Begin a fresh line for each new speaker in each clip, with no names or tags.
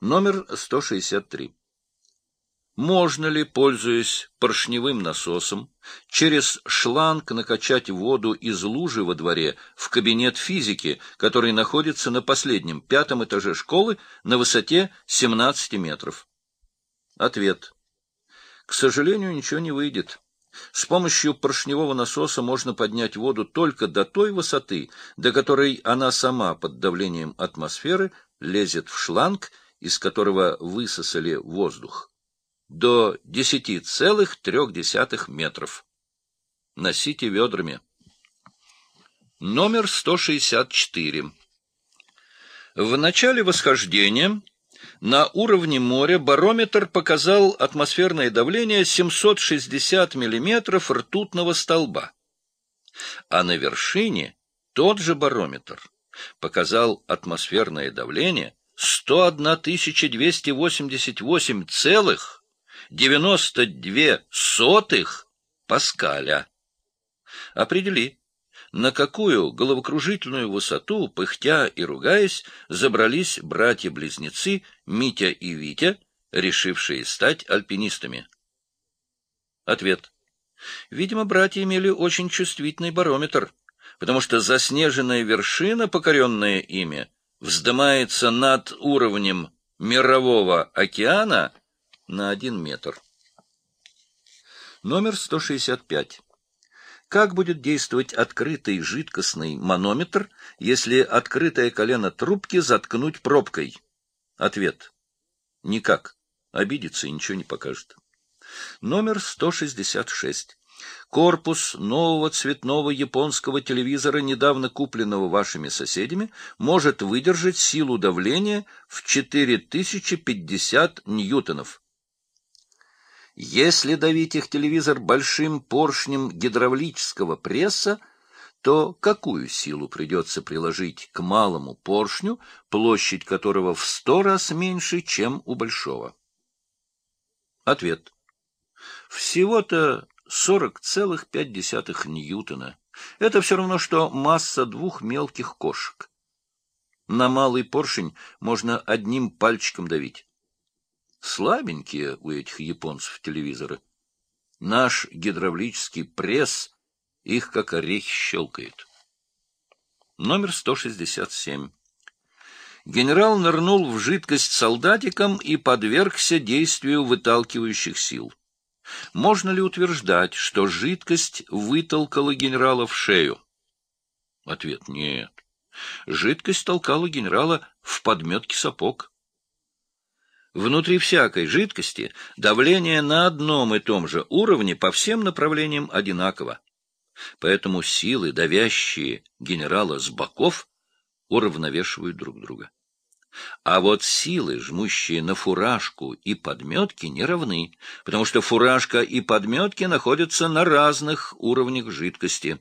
Номер 163. Можно ли, пользуясь поршневым насосом, через шланг накачать воду из лужи во дворе в кабинет физики, который находится на последнем, пятом этаже школы на высоте 17 метров? Ответ. К сожалению, ничего не выйдет. С помощью поршневого насоса можно поднять воду только до той высоты, до которой она сама под давлением атмосферы лезет в шланг, из которого высосали воздух до 10,3 метров. Носите ведрами. Номер 164. В начале восхождения на уровне моря барометр показал атмосферное давление 760 мм ртутного столба, а на вершине тот же барометр показал атмосферное давление 101 288 целых 92 сотых паскаля. Определи, на какую головокружительную высоту, пыхтя и ругаясь, забрались братья-близнецы Митя и Витя, решившие стать альпинистами. Ответ. Видимо, братья имели очень чувствительный барометр, потому что заснеженная вершина, покоренная ими, вздымается над уровнем мирового океана на один метр. Номер 165. Как будет действовать открытый жидкостный манометр, если открытое колено трубки заткнуть пробкой? Ответ. Никак. Обидится и ничего не покажет. Номер 166. Корпус нового цветного японского телевизора, недавно купленного вашими соседями, может выдержать силу давления в 4050 ньютонов. Если давить их телевизор большим поршнем гидравлического пресса, то какую силу придется приложить к малому поршню, площадь которого в сто раз меньше, чем у большого? Ответ. Всего-то 40,5 ньютона. Это все равно, что масса двух мелких кошек. На малый поршень можно одним пальчиком давить. Слабенькие у этих японцев телевизоры. Наш гидравлический пресс их как орехи щелкает. Номер 167. Генерал нырнул в жидкость солдатиком и подвергся действию выталкивающих сил. Можно ли утверждать, что жидкость вытолкала генерала в шею? Ответ — нет. Жидкость толкала генерала в подметке сапог. Внутри всякой жидкости давление на одном и том же уровне по всем направлениям одинаково. Поэтому силы, давящие генерала с боков, уравновешивают друг друга. А вот силы, жмущие на фуражку и подметки, не равны, потому что фуражка и подметки находятся на разных уровнях жидкости.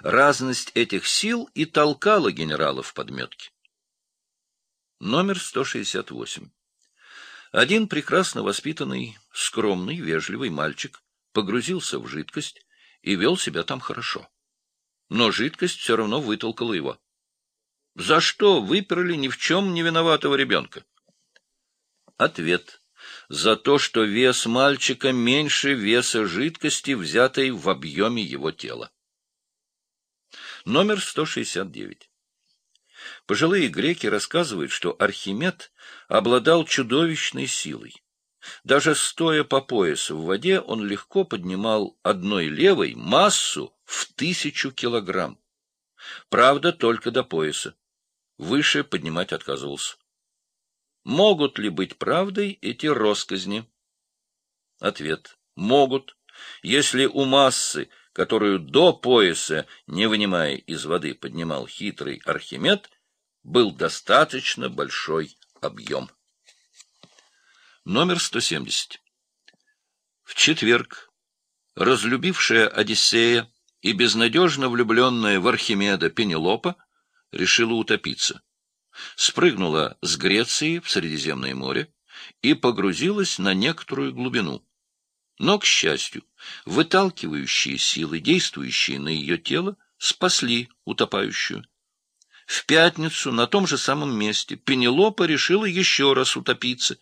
Разность этих сил и толкала генерала в подметке. Номер 168. Один прекрасно воспитанный, скромный, вежливый мальчик погрузился в жидкость и вел себя там хорошо. Но жидкость все равно вытолкала его. За что выперли ни в чем не виноватого ребенка? Ответ. За то, что вес мальчика меньше веса жидкости, взятой в объеме его тела. Номер 169. Пожилые греки рассказывают, что Архимед обладал чудовищной силой. Даже стоя по пояс в воде, он легко поднимал одной левой массу в тысячу килограмм. Правда, только до пояса. Выше поднимать отказывался. Могут ли быть правдой эти росказни? Ответ. Могут, если у массы, которую до пояса, не вынимая из воды, поднимал хитрый Архимед, был достаточно большой объем. Номер 170. В четверг разлюбившая Одиссея и безнадежно влюбленная в Архимеда Пенелопа решила утопиться. Спрыгнула с Греции в Средиземное море и погрузилась на некоторую глубину. Но, к счастью, выталкивающие силы, действующие на ее тело, спасли утопающую. В пятницу на том же самом месте Пенелопа решила еще раз утопиться